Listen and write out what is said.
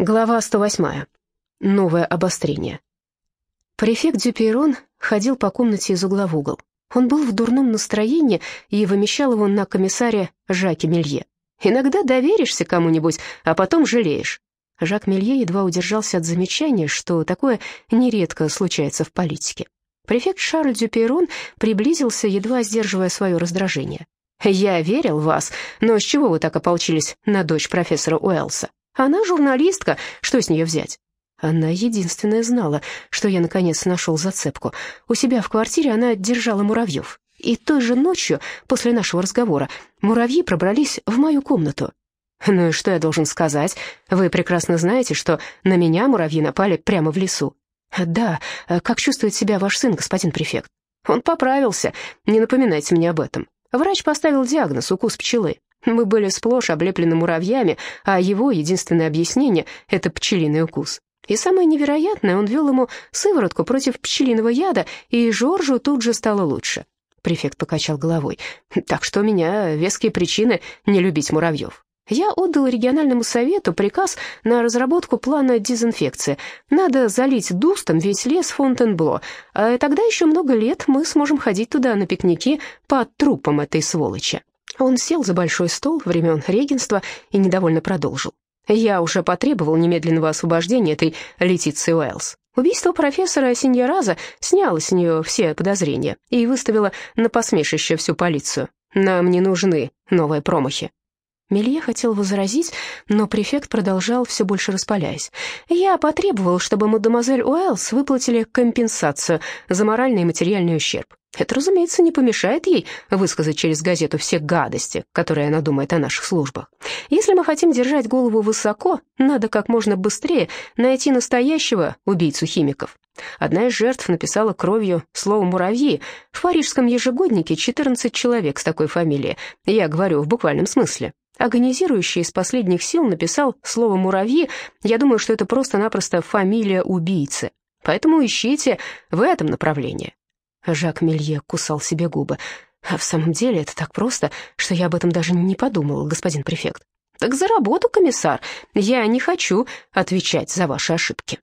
Глава 108. Новое обострение. Префект Дюпейрон ходил по комнате из угла в угол. Он был в дурном настроении и вымещал его на комиссаре Жаке Мелье. «Иногда доверишься кому-нибудь, а потом жалеешь». Жак Мелье едва удержался от замечания, что такое нередко случается в политике. Префект Шарль Дюпейрон приблизился, едва сдерживая свое раздражение. «Я верил в вас, но с чего вы так ополчились на дочь профессора Уэллса? Она журналистка, что с нее взять? Она единственная знала, что я наконец нашел зацепку. У себя в квартире она держала муравьев. И той же ночью, после нашего разговора, муравьи пробрались в мою комнату. Ну и что я должен сказать? Вы прекрасно знаете, что на меня муравьи напали прямо в лесу. Да, как чувствует себя ваш сын, господин префект? Он поправился, не напоминайте мне об этом. Врач поставил диагноз укус пчелы. Мы были сплошь облеплены муравьями, а его единственное объяснение — это пчелиный укус. И самое невероятное, он ввел ему сыворотку против пчелиного яда, и Жоржу тут же стало лучше. Префект покачал головой. «Так что у меня веские причины не любить муравьев. Я отдал региональному совету приказ на разработку плана дезинфекции. Надо залить дустом весь лес Фонтенбло, а тогда еще много лет мы сможем ходить туда на пикники под трупом этой сволочи». Он сел за большой стол времен регенства и недовольно продолжил. «Я уже потребовал немедленного освобождения этой Летиции Уэллс. Убийство профессора Синьораза сняло с нее все подозрения и выставило на посмешище всю полицию. Нам не нужны новые промахи». Мелье хотел возразить, но префект продолжал, все больше распаляясь. «Я потребовал, чтобы мадемуазель Уэллс выплатили компенсацию за моральный и материальный ущерб. Это, разумеется, не помешает ей высказать через газету все гадости, которые она думает о наших службах. Если мы хотим держать голову высоко, надо как можно быстрее найти настоящего убийцу химиков. Одна из жертв написала кровью слово «муравьи». В парижском ежегоднике 14 человек с такой фамилией. Я говорю в буквальном смысле. Агонизирующий из последних сил написал слово «муравьи». Я думаю, что это просто-напросто фамилия убийцы. Поэтому ищите в этом направлении. Жак Мелье кусал себе губы. «А в самом деле это так просто, что я об этом даже не подумал, господин префект». «Так за работу, комиссар. Я не хочу отвечать за ваши ошибки».